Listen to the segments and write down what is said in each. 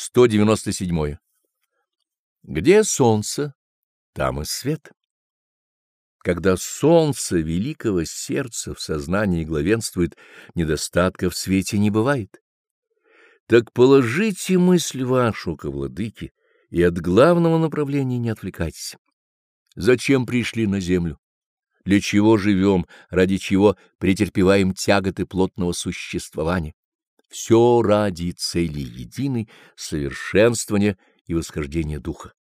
197. Где солнце, там и свет. Когда солнце великого сердца в сознании главенствует, недостатка в свете не бывает. Так положите мысль вашу ко владыке и от главного направления не отвлекайтесь. Зачем пришли на землю? Для чего живем, ради чего претерпеваем тяготы плотного существования? Все ради цели единой, совершенствования и восхождения духа.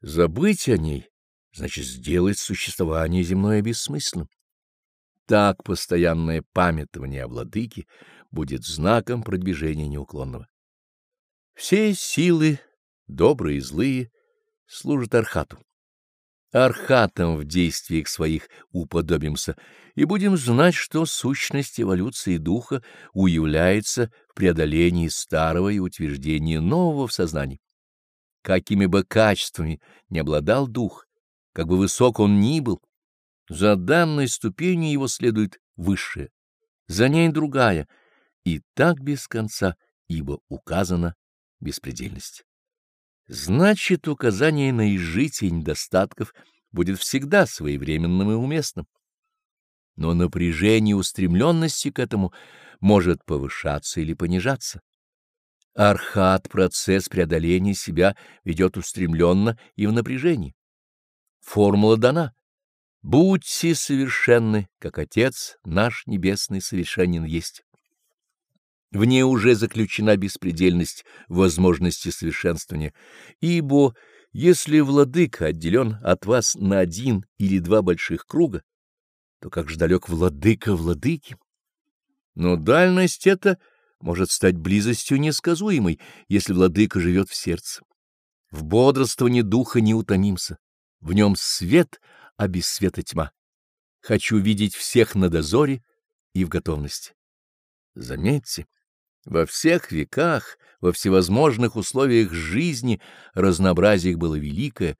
Забыть о ней значит сделать существование земное бессмысленным. Так постоянное памятование о владыке будет знаком продвижения неуклонного. Все силы, добрые и злые, служат Архату. Архатам в действиях своих уподобимся, и будем знать, что сущность эволюции духа уявляется в преодолении старого и утверждении нового в сознании. Какими бы качествами не обладал дух, как бы высок он ни был, за данной ступенью его следует высшее, за ней другая, и так без конца, ибо указана беспредельность. Значит, указание на изжитие недостатков будет всегда своевременным и уместным. Но напряжение устремленности к этому может повышаться или понижаться. Архат процесс преодоления себя ведет устремленно и в напряжении. Формула дана. Будьте совершенны, как Отец наш Небесный совершенен есть. В ней уже заключена беспредельность возможности совершенствования, ибо если владыка отделен от вас на один или два больших круга, то как же далек владыка владыки? Но дальность эта может стать близостью несказуемой, если владыка живет в сердце. В бодрствовании духа не утомимся, в нем свет, а без света тьма. Хочу видеть всех на дозоре и в готовности. Заметьте, во всех веках, во всевозможных условиях жизни разнообразие их было великое,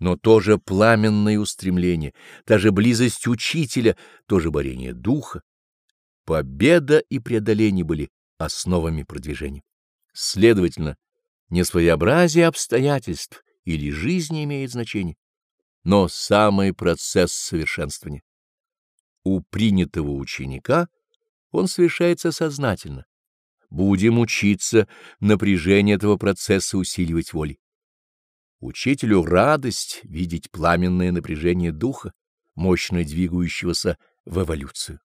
но тоже пламенное устремление, та же близость учителя, тоже борение духа. Победа и преодоление были основами продвижения. Следовательно, не своеобразие обстоятельств или жизни имеет значение, но самый процесс совершенствования. У принятого ученика он совершается сознательно Будем учиться напряжение этого процесса усиливать волей. Учителю радость видеть пламенное напряжение духа, мощно двигающегося в эволюцию.